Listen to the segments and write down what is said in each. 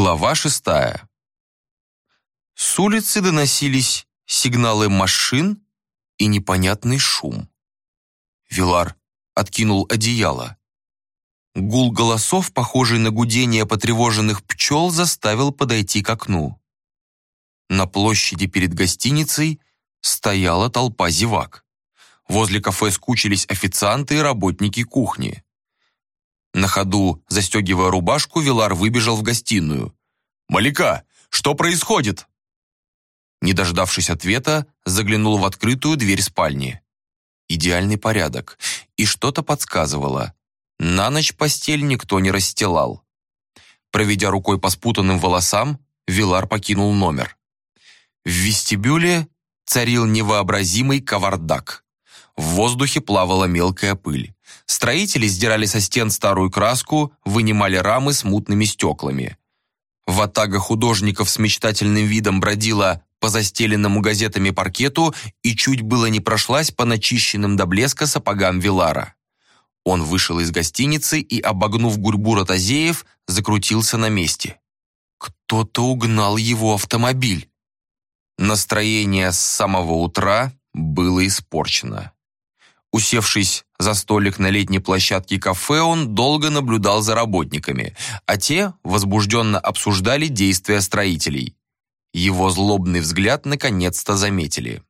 Глава шестая. С улицы доносились сигналы машин и непонятный шум. Вилар откинул одеяло. Гул голосов, похожий на гудение потревоженных пчел, заставил подойти к окну. На площади перед гостиницей стояла толпа зевак. Возле кафе скучились официанты и работники кухни. На ходу, застегивая рубашку, Вилар выбежал в гостиную. «Маляка, что происходит?» Не дождавшись ответа, заглянул в открытую дверь спальни. Идеальный порядок. И что-то подсказывало. На ночь постель никто не расстилал. Проведя рукой по спутанным волосам, Вилар покинул номер. В вестибюле царил невообразимый кавардак. В воздухе плавала мелкая пыль. Строители сдирали со стен старую краску, вынимали рамы с мутными стеклами. Ватага художников с мечтательным видом бродила по застеленному газетами паркету и чуть было не прошлась по начищенным до блеска сапогам Вилара. Он вышел из гостиницы и, обогнув гурьбу ротозеев, закрутился на месте. Кто-то угнал его автомобиль. Настроение с самого утра было испорчено. Усевшись за столик на летней площадке кафе, он долго наблюдал за работниками, а те возбужденно обсуждали действия строителей. Его злобный взгляд наконец-то заметили.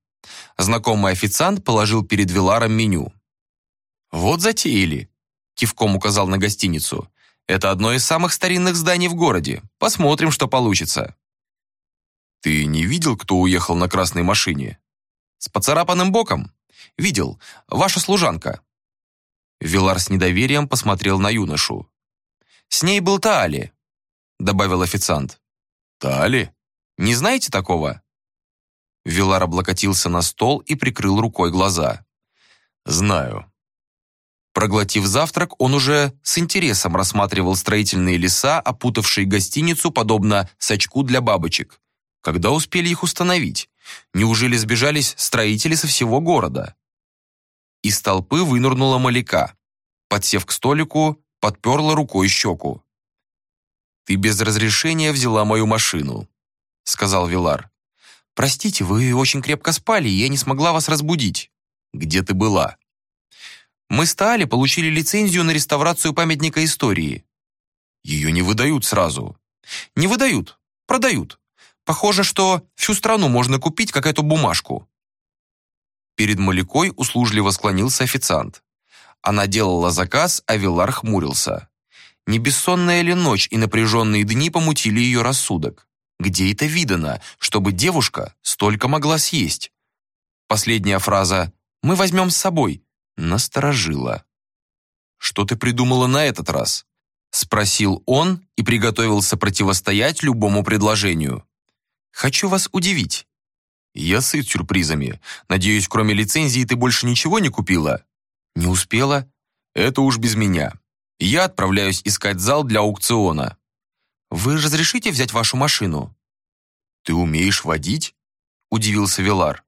Знакомый официант положил перед Виларом меню. «Вот затеяли», — кивком указал на гостиницу. «Это одно из самых старинных зданий в городе. Посмотрим, что получится». «Ты не видел, кто уехал на красной машине?» «С поцарапанным боком?» «Видел. Ваша служанка». Вилар с недоверием посмотрел на юношу. «С ней был Таали», — добавил официант. «Таали? Не знаете такого?» Вилар облокотился на стол и прикрыл рукой глаза. «Знаю». Проглотив завтрак, он уже с интересом рассматривал строительные леса, опутавшие гостиницу, подобно сачку для бабочек. Когда успели их установить? Неужели сбежались строители со всего города? Из толпы вынырнула Маляка. Подсев к столику, подперла рукой щеку. «Ты без разрешения взяла мою машину», — сказал Вилар. «Простите, вы очень крепко спали, и я не смогла вас разбудить». «Где ты была?» «Мы с Таали получили лицензию на реставрацию памятника истории». «Ее не выдают сразу». «Не выдают, продают. Похоже, что всю страну можно купить, как эту бумажку». Перед Малякой услужливо склонился официант. Она делала заказ, а Вилар хмурился. Не бессонная ли ночь и напряженные дни помутили ее рассудок? Где это видано, чтобы девушка столько могла съесть? Последняя фраза «Мы возьмем с собой» насторожила. «Что ты придумала на этот раз?» Спросил он и приготовился противостоять любому предложению. Хочу вас удивить». «Я сыт сюрпризами. Надеюсь, кроме лицензии ты больше ничего не купила?» «Не успела?» «Это уж без меня. Я отправляюсь искать зал для аукциона». «Вы разрешите взять вашу машину?» «Ты умеешь водить?» – удивился Вилар.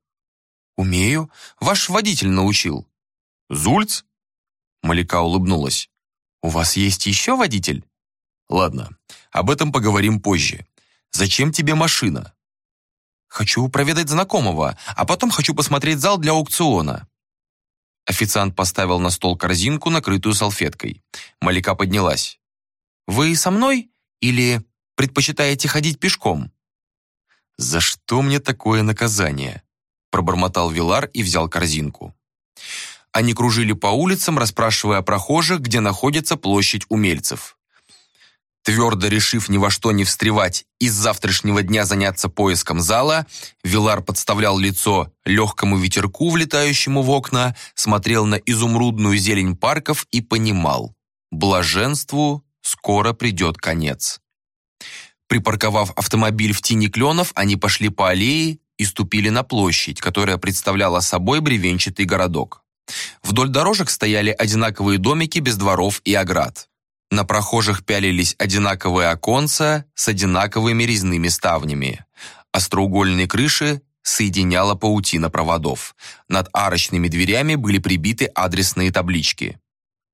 «Умею. Ваш водитель научил». «Зульц?» Маляка улыбнулась. «У вас есть еще водитель?» «Ладно, об этом поговорим позже. Зачем тебе машина?» «Хочу проведать знакомого, а потом хочу посмотреть зал для аукциона». Официант поставил на стол корзинку, накрытую салфеткой. Малика поднялась. «Вы со мной или предпочитаете ходить пешком?» «За что мне такое наказание?» пробормотал Вилар и взял корзинку. Они кружили по улицам, расспрашивая прохожих, где находится площадь умельцев. Твердо решив ни во что не встревать и с завтрашнего дня заняться поиском зала, Вилар подставлял лицо легкому ветерку, влетающему в окна, смотрел на изумрудную зелень парков и понимал – блаженству скоро придет конец. Припарковав автомобиль в тени кленов, они пошли по аллее и ступили на площадь, которая представляла собой бревенчатый городок. Вдоль дорожек стояли одинаковые домики без дворов и оград. На прохожих пялились одинаковые оконца с одинаковыми резными ставнями. Остроугольные крыши соединяла паутина проводов. Над арочными дверями были прибиты адресные таблички.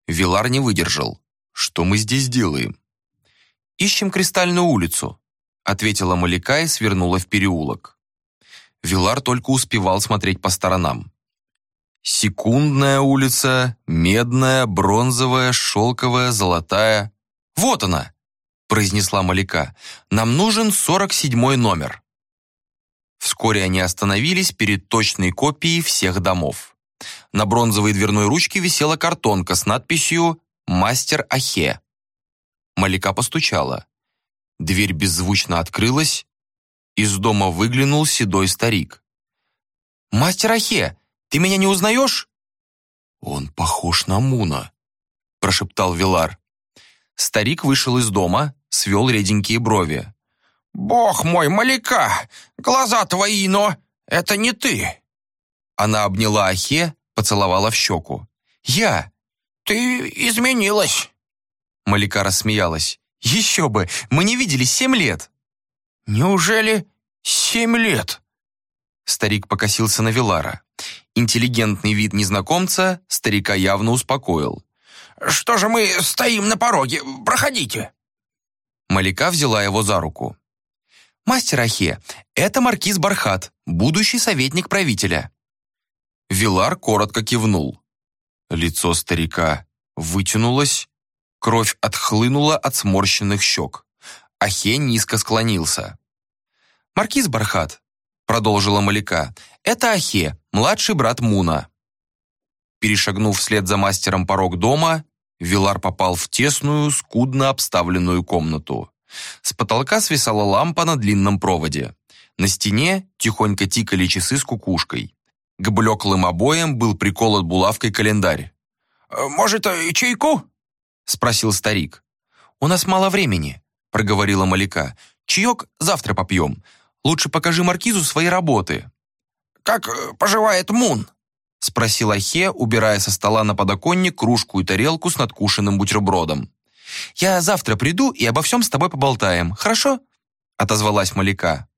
Вилар не выдержал. «Что мы здесь делаем?» «Ищем Кристальную улицу», — ответила Маляка и свернула в переулок. Вилар только успевал смотреть по сторонам. Секундная улица, медная, бронзовая, шелковая, золотая. «Вот она!» — произнесла Маляка. «Нам нужен сорок седьмой номер». Вскоре они остановились перед точной копией всех домов. На бронзовой дверной ручке висела картонка с надписью «Мастер Ахе». Малика постучала. Дверь беззвучно открылась. Из дома выглянул седой старик. «Мастер Ахе, ты меня не узнаешь?» «Он похож на Муна», — прошептал Вилар. Старик вышел из дома, свел реденькие брови. «Бог мой, Маляка! Глаза твои, но это не ты!» Она обняла Ахе, поцеловала в щеку. «Я!» «Ты изменилась!» Маляка рассмеялась. «Еще бы! Мы не виделись семь лет!» «Неужели семь лет?» Старик покосился на Вилара. Интеллигентный вид незнакомца старика явно успокоил. «Что же мы стоим на пороге? Проходите!» Малика взяла его за руку. «Мастер Ахе, это маркиз Бархат, будущий советник правителя». Вилар коротко кивнул. Лицо старика вытянулось, кровь отхлынула от сморщенных щек. Ахе низко склонился. «Маркиз Бархат, продолжила Малика. «Это Ахе, младший брат Муна». Перешагнув вслед за мастером порог дома, Вилар попал в тесную, скудно обставленную комнату. С потолка свисала лампа на длинном проводе. На стене тихонько тикали часы с кукушкой. К блеклым обоям был приколот булавкой календарь. «Может, чайку?» — спросил старик. «У нас мало времени», — проговорила Малика. «Чаек завтра попьем. Лучше покажи маркизу свои работы». «Как э, поживает Мун?» — спросил Ахе, убирая со стола на подоконник кружку и тарелку с надкушенным бутербродом. «Я завтра приду и обо всем с тобой поболтаем, хорошо?» — отозвалась Маляка.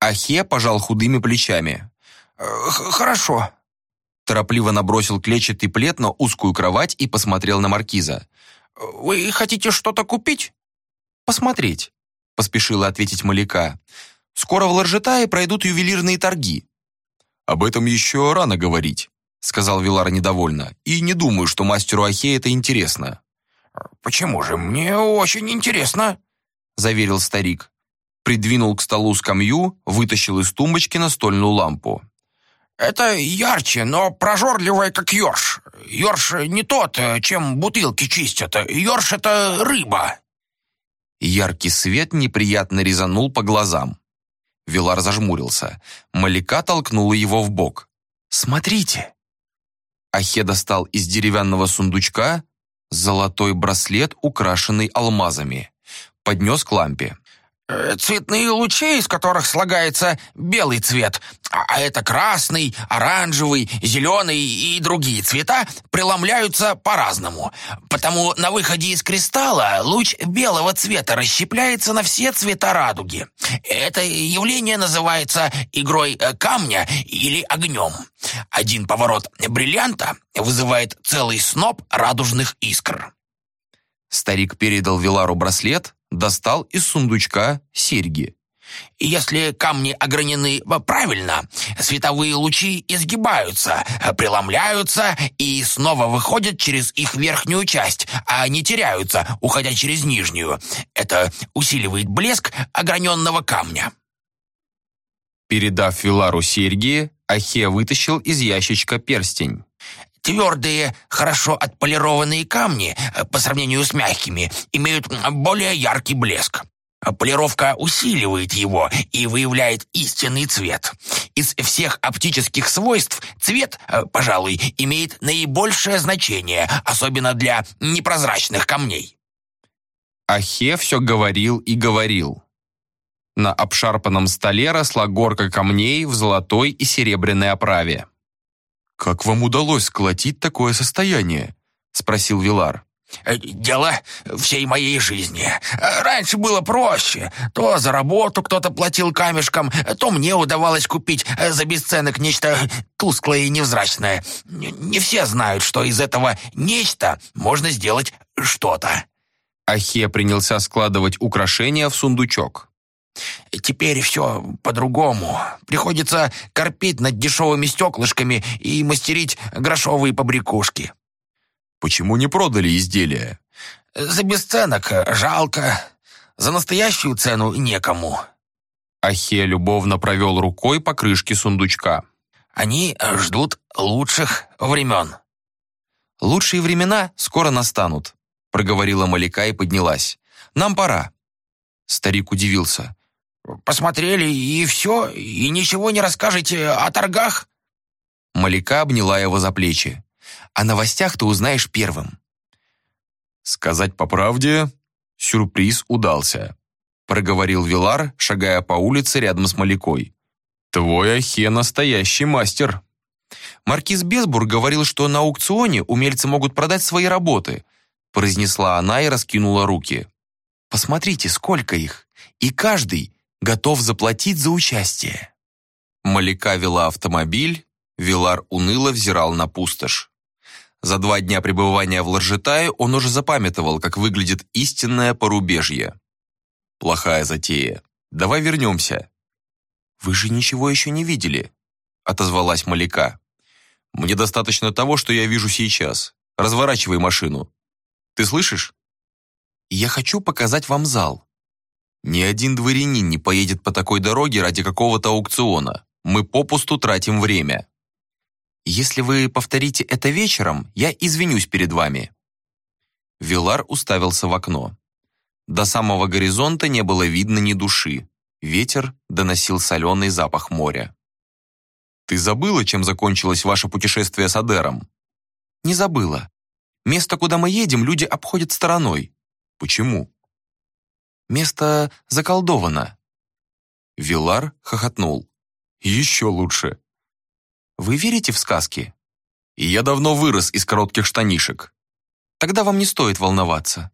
Ахе пожал худыми плечами. «Э, «Хорошо». Торопливо набросил клетчатый плед на узкую кровать и посмотрел на маркиза. «Вы хотите что-то купить?» «Посмотреть», — поспешила ответить Маляка. Скоро в Ларжетае пройдут ювелирные торги». «Об этом еще рано говорить», — сказал Вилар недовольно. «И не думаю, что мастеру Ахе это интересно». «Почему же? Мне очень интересно», — заверил старик. Придвинул к столу скамью, вытащил из тумбочки настольную лампу. «Это ярче, но прожорливое, как ёрш. Ёрш не тот, чем бутылки чистят. Ёрш — это рыба». Яркий свет неприятно резанул по глазам. Вилар зажмурился. Малика толкнула его в бок. «Смотрите!» Ахе достал из деревянного сундучка золотой браслет, украшенный алмазами. Поднес к лампе. Э, цветные лучи, из которых слагается белый цвет, а это красный, оранжевый, зеленый и другие цвета, преломляются по-разному. Потому на выходе из кристалла луч белого цвета расщепляется на все цвета радуги. Это явление называется игрой э, камня или огнем. Один поворот бриллианта вызывает целый сноп радужных искр. Старик передал Вилару браслет, достал из сундучка серьги. Если камни огранены правильно, световые лучи изгибаются, преломляются и снова выходят через их верхнюю часть, а не теряются, уходя через нижнюю. Это усиливает блеск ограненного камня. Передав Вилару серьги, Ахе вытащил из ящичка перстень. Твердые, хорошо отполированные камни, э, по сравнению с мягкими, имеют более яркий блеск. Полировка усиливает его и выявляет истинный цвет. Из всех оптических свойств цвет, э, пожалуй, имеет наибольшее значение, особенно для непрозрачных камней. Ахе все говорил и говорил. На обшарпанном столе росла горка камней в золотой и серебряной оправе. «Как вам удалось сколотить такое состояние?» — спросил Вилар. Э, «Дело всей моей жизни. Раньше было проще. То за работу кто-то платил камешком, то мне удавалось купить за бесценок нечто тусклое и невзрачное. Не все знают, что из этого «нечто» можно сделать что-то». Ахе принялся складывать украшения в сундучок. Теперь все по-другому. Приходится корпеть над дешевыми стеклышками и мастерить грошовые побрякушки. Почему не продали изделия? За бесценок жалко. За настоящую цену некому. Ахе любовно провел рукой по крышке сундучка. Они ждут лучших времен. Лучшие времена скоро настанут, проговорила Малика и поднялась. Нам пора. Старик удивился. «Посмотрели, и все? И ничего не расскажете о торгах?» Малика обняла его за плечи. «О новостях ты узнаешь первым». «Сказать по правде, сюрприз удался», проговорил Вилар, шагая по улице рядом с Маликой. «Твой Ахе настоящий мастер». Маркиз Безбур говорил, что на аукционе умельцы могут продать свои работы, произнесла она и раскинула руки. «Посмотрите, сколько их, и каждый готов заплатить за участие». Малика вела автомобиль, Вилар уныло взирал на пустошь. За два дня пребывания в Ларжетае он уже запамятовал, как выглядит истинное порубежье. «Плохая затея. Давай вернемся». «Вы же ничего еще не видели», — отозвалась Малика. «Мне достаточно того, что я вижу сейчас. Разворачивай машину. Ты слышишь?» «Я хочу показать вам зал. Ни один дворянин не поедет по такой дороге ради какого-то аукциона. Мы попусту тратим время. Если вы повторите это вечером, я извинюсь перед вами». Вилар уставился в окно. До самого горизонта не было видно ни души. Ветер доносил соленый запах моря. «Ты забыла, чем закончилось ваше путешествие с Адером?» «Не забыла. Место, куда мы едем, люди обходят стороной. Почему?» Место заколдовано». Вилар хохотнул. «Еще лучше». «Вы верите в сказки?» «Я давно вырос из коротких штанишек». «Тогда вам не стоит волноваться».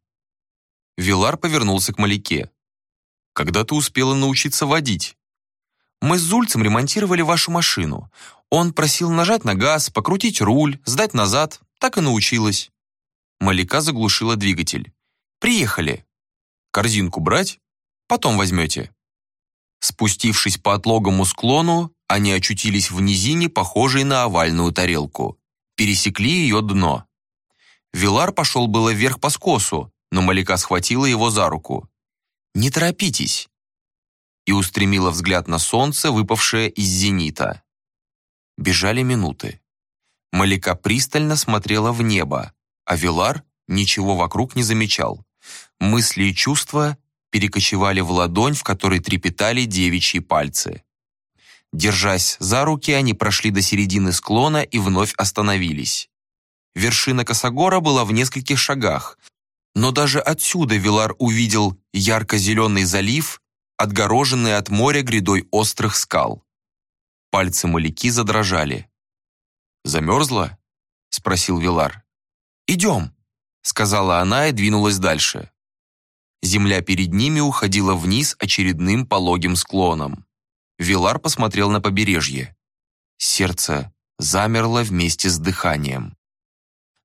Вилар повернулся к Маляке. «Когда ты успела научиться водить?» «Мы с Зульцем ремонтировали вашу машину. Он просил нажать на газ, покрутить руль, сдать назад. Так и научилась». Маляка заглушила двигатель. «Приехали». Корзинку брать? Потом возьмете». Спустившись по отлогому склону, они очутились в низине, похожей на овальную тарелку. Пересекли ее дно. Вилар пошел было вверх по скосу, но Малика схватила его за руку. «Не торопитесь!» и устремила взгляд на солнце, выпавшее из зенита. Бежали минуты. Малика пристально смотрела в небо, а Вилар ничего вокруг не замечал. Мысли и чувства перекочевали в ладонь, в которой трепетали девичьи пальцы. Держась за руки, они прошли до середины склона и вновь остановились. Вершина Косогора была в нескольких шагах, но даже отсюда Вилар увидел ярко-зеленый залив, отгороженный от моря грядой острых скал. Пальцы Маляки задрожали. «Замерзла?» — спросил Вилар. «Идем», сказала она и двинулась дальше. Земля перед ними уходила вниз очередным пологим склоном. Вилар посмотрел на побережье. Сердце замерло вместе с дыханием.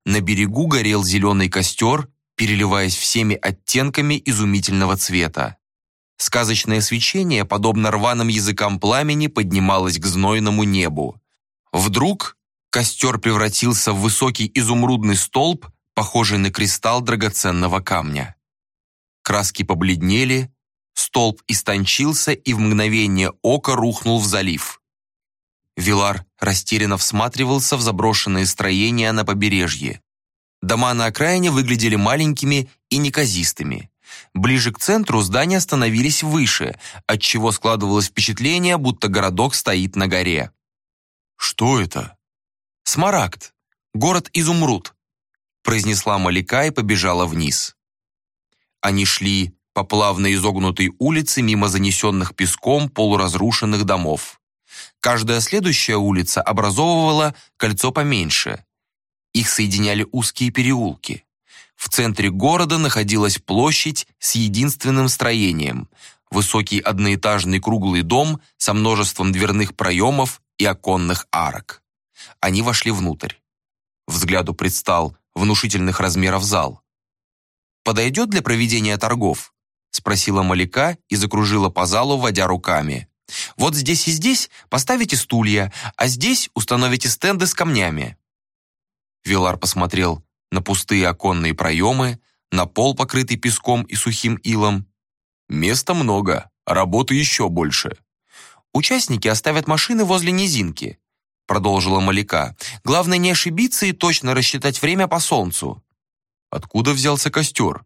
На берегу горел зеленый костер, переливаясь всеми оттенками изумительного цвета. Сказочное свечение, подобно рваным языкам пламени, поднималось к знойному небу. Вдруг костер превратился в высокий изумрудный столб, похожий на кристалл драгоценного камня. Краски побледнели, столб истончился и в мгновение ока рухнул в залив. Вилар растерянно всматривался в заброшенные строения на побережье. Дома на окраине выглядели маленькими и неказистыми. Ближе к центру здания становились выше, отчего складывалось впечатление, будто городок стоит на горе. «Что это?» «Смарагд. Город Изумруд произнесла Малика и побежала вниз. Они шли по плавно изогнутой улице мимо занесенных песком полуразрушенных домов. Каждая следующая улица образовывала кольцо поменьше. Их соединяли узкие переулки. В центре города находилась площадь с единственным строением – высокий одноэтажный круглый дом со множеством дверных проемов и оконных арок. Они вошли внутрь. Взгляду предстал внушительных размеров зал. подойдет для проведения торгов?» Спросила Маляка и закружила по залу, водя руками. «Вот здесь и здесь поставите стулья, а здесь установите стенды с камнями». Вилар посмотрел на пустые оконные проемы, на пол, покрытый песком и сухим илом. «Места много, работы еще больше». «Участники оставят машины возле низинки», продолжила Маляка. «Главное не ошибиться и точно рассчитать время по солнцу». «Откуда взялся костер?»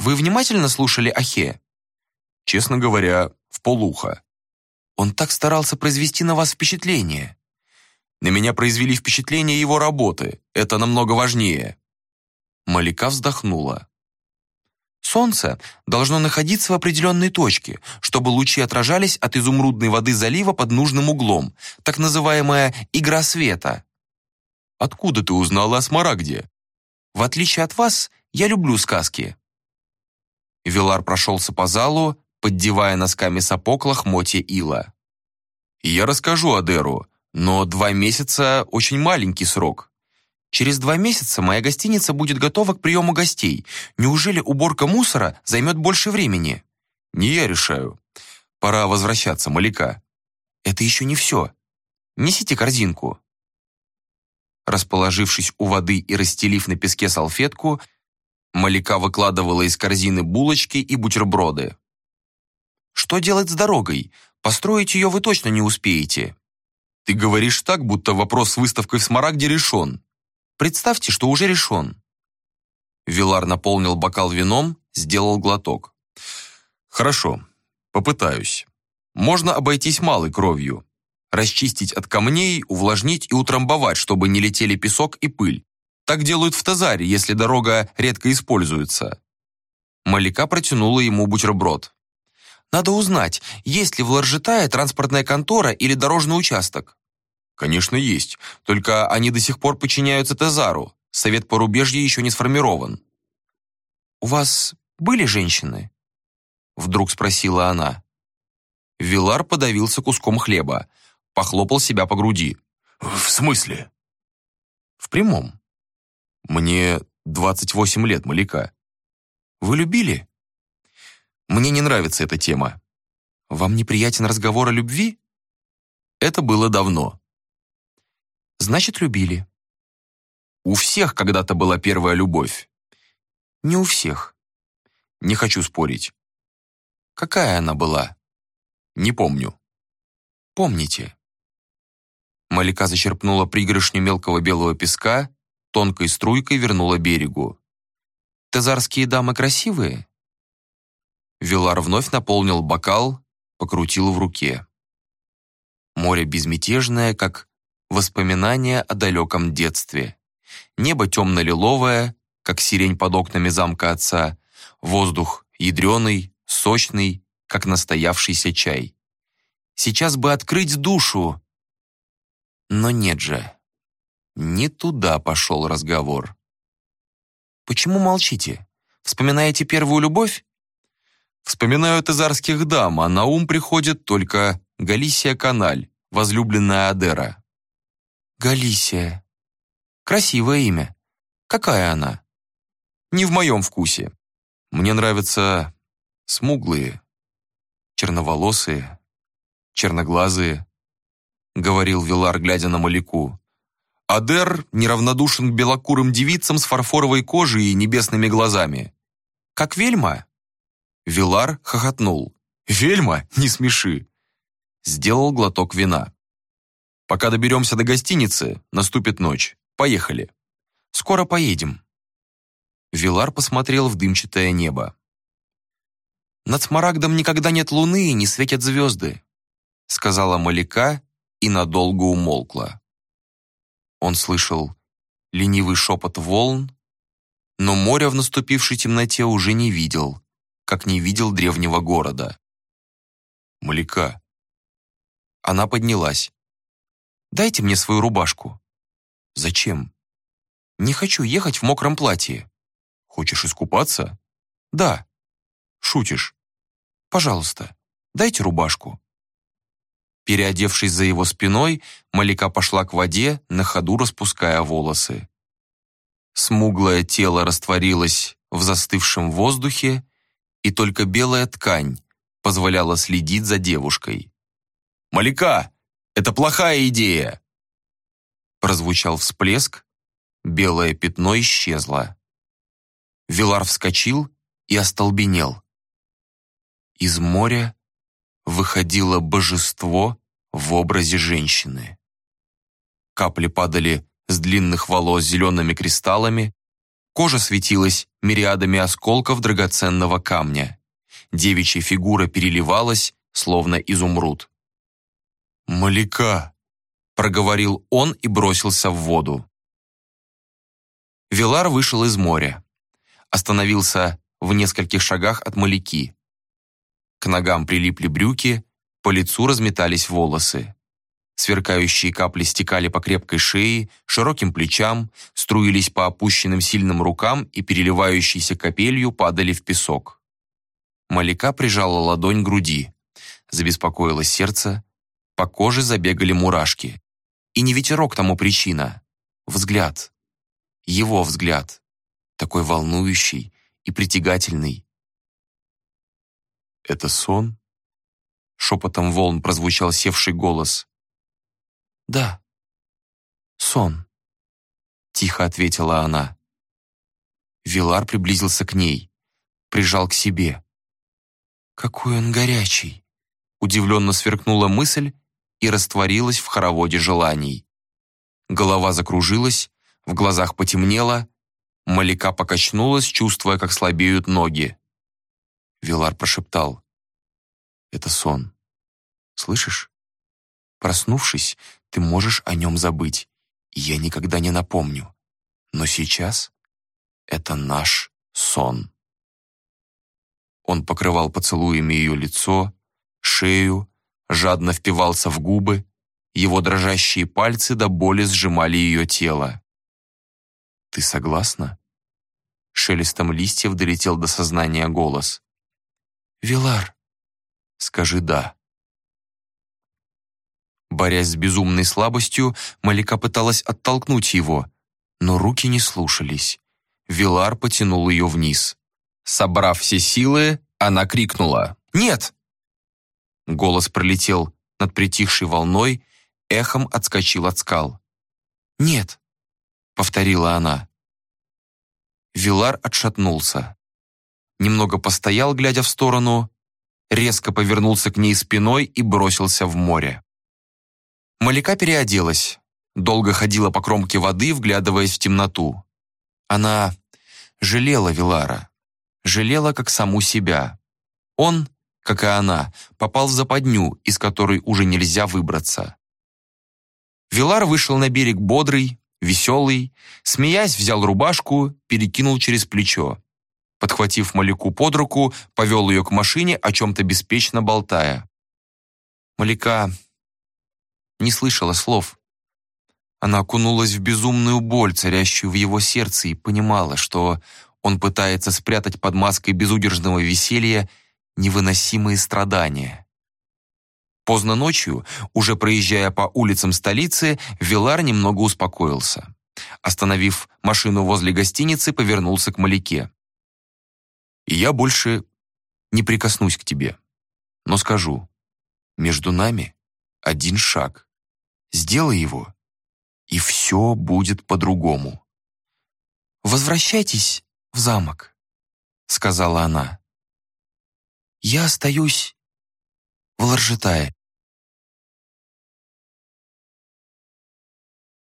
«Вы внимательно слушали Ахе?» «Честно говоря, в полуха». «Он так старался произвести на вас впечатление». «На меня произвели впечатление его работы. Это намного важнее». Малика вздохнула. Солнце должно находиться в определенной точке, чтобы лучи отражались от изумрудной воды залива под нужным углом, так называемая «игра света». «Откуда ты узнала о Смарагде?» «В отличие от вас, я люблю сказки». Вилар прошелся по залу, поддевая носками сапог лохмотья ила. «Я расскажу Адеру, но два месяца – очень маленький срок. Через два месяца моя гостиница будет готова к приему гостей. Неужели уборка мусора займет больше времени? Не я решаю. Пора возвращаться, Маляка. Это еще не все. Несите корзинку. Расположившись у воды и расстелив на песке салфетку, Маляка выкладывала из корзины булочки и бутерброды. «Что делать с дорогой? Построить ее вы точно не успеете». «Ты говоришь так, будто вопрос с выставкой в Смарагде решен», Представьте, что уже решен». Вилар наполнил бокал вином, сделал глоток. «Хорошо, попытаюсь. Можно обойтись малой кровью. Расчистить от камней, увлажнить и утрамбовать, чтобы не летели песок и пыль. Так делают в Тазаре, если дорога редко используется». Малика протянула ему бутерброд. «Надо узнать, есть ли в Ларжетае транспортная контора или дорожный участок. Конечно, есть. Только они до сих пор подчиняются Тезару. Совет порубежья еще не сформирован. «У вас были женщины?» Вдруг спросила она. Вилар подавился куском хлеба, похлопал себя по груди. «В смысле?» «В прямом. Мне 28 лет, Маляка. Вы любили?» «Мне не нравится эта тема. Вам неприятен разговор о любви?» Это было давно. Значит, любили. У всех когда-то была первая любовь. Не у всех. Не хочу спорить. Какая она была? Не помню. Помните. Малика зачерпнула пригоршню мелкого белого песка, тонкой струйкой вернула берегу. «Тезарские дамы красивые?» Вилар вновь наполнил бокал, покрутил в руке. Море безмятежное, как воспоминания о далеком детстве. Небо темно-лиловое, как сирень под окнами замка отца, воздух ядреный, сочный, как настоявшийся чай. Сейчас бы открыть душу. Но нет же. Не туда пошел разговор. Почему молчите? Вспоминаете первую любовь? Вспоминаю тазарских дам, а на ум приходит только Галисия Каналь, возлюбленная Адера. Галисия. Красивое имя. Какая она? Не в моем вкусе. Мне нравятся смуглые, черноволосые, черноглазые, говорил Вилар, глядя на Маляку. Адер неравнодушен к белокурым девицам с фарфоровой кожей и небесными глазами. Как Вельма? Вилар хохотнул. «Вельма? Не смеши!» Сделал глоток вина. Пока доберемся до гостиницы, наступит ночь. Поехали. Скоро поедем». Вилар посмотрел в дымчатое небо. «Над Смарагдом никогда нет луны и не светят звезды», сказала Маляка и надолго умолкла. Он слышал ленивый шепот волн, но моря в наступившей темноте уже не видел, как не видел древнего города. «Маляка». Она поднялась. Дайте мне свою рубашку». «Зачем?» «Не хочу ехать в мокром платье». «Хочешь искупаться?» «Да». «Шутишь?» «Пожалуйста, дайте рубашку». Переодевшись за его спиной, Малика пошла к воде, на ходу распуская волосы. Смуглое тело растворилось в застывшем воздухе, и только белая ткань позволяла следить за девушкой. «Маляка, это плохая идея!» Прозвучал всплеск, белое пятно исчезло. Вилар вскочил и остолбенел. Из моря выходило божество в образе женщины. Капли падали с длинных волос зелеными кристаллами, кожа светилась мириадами осколков драгоценного камня. Девичья фигура переливалась, словно изумруд. «Маляка!» — проговорил он и бросился в воду. Вилар вышел из моря. Остановился в нескольких шагах от маляки. К ногам прилипли брюки, по лицу разметались волосы. Сверкающие капли стекали по крепкой шее, широким плечам, струились по опущенным сильным рукам и переливающейся капелью падали в песок. Малика прижала ладонь к груди. Забеспокоилось сердце, по коже забегали мурашки. И не ветерок тому причина. Взгляд. Его взгляд. Такой волнующий и притягательный. «Это сон?» Шепотом волн прозвучал севший голос. «Да, сон», — тихо ответила она. Вилар приблизился к ней, прижал к себе. «Какой он горячий!» Удивленно сверкнула мысль и растворилась в хороводе желаний. Голова закружилась, в глазах потемнело, Малика покачнулась, чувствуя, как слабеют ноги. Вилар прошептал. «Это сон. Слышишь? Проснувшись, ты можешь о нем забыть, и я никогда не напомню. Но сейчас это наш сон». Он покрывал поцелуями ее лицо, шею, жадно впивался в губы, его дрожащие пальцы до боли сжимали ее тело. «Ты согласна?» Шелестом листьев долетел до сознания голос. «Вилар, скажи «да». Борясь с безумной слабостью, Малика пыталась оттолкнуть его, но руки не слушались. Вилар потянул ее вниз. Собрав все силы, она крикнула «Нет!». Голос пролетел над притихшей волной, эхом отскочил от скал. «Нет!» — повторила она. Вилар отшатнулся. Немного постоял, глядя в сторону, резко повернулся к ней спиной и бросился в море. Малика переоделась, долго ходила по кромке воды, вглядываясь в темноту. Она жалела Вилара, жалела как саму себя. Он, как и она, попал в западню, из которой уже нельзя выбраться. Вилар вышел на берег бодрый, веселый, смеясь, взял рубашку, перекинул через плечо. Подхватив Малику под руку, повел ее к машине, о чем-то беспечно болтая. Малика не слышала слов. Она окунулась в безумную боль, царящую в его сердце, и понимала, что он пытается спрятать под маской безудержного веселья невыносимые страдания. Поздно ночью, уже проезжая по улицам столицы, Вилар немного успокоился. Остановив машину возле гостиницы, повернулся к Маляке и я больше не прикоснусь к тебе. Но скажу, между нами один шаг. Сделай его, и все будет по-другому. «Возвращайтесь в замок», — сказала она. «Я остаюсь в Ларжетае».